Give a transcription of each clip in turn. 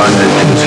London.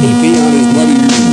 The beer is ready.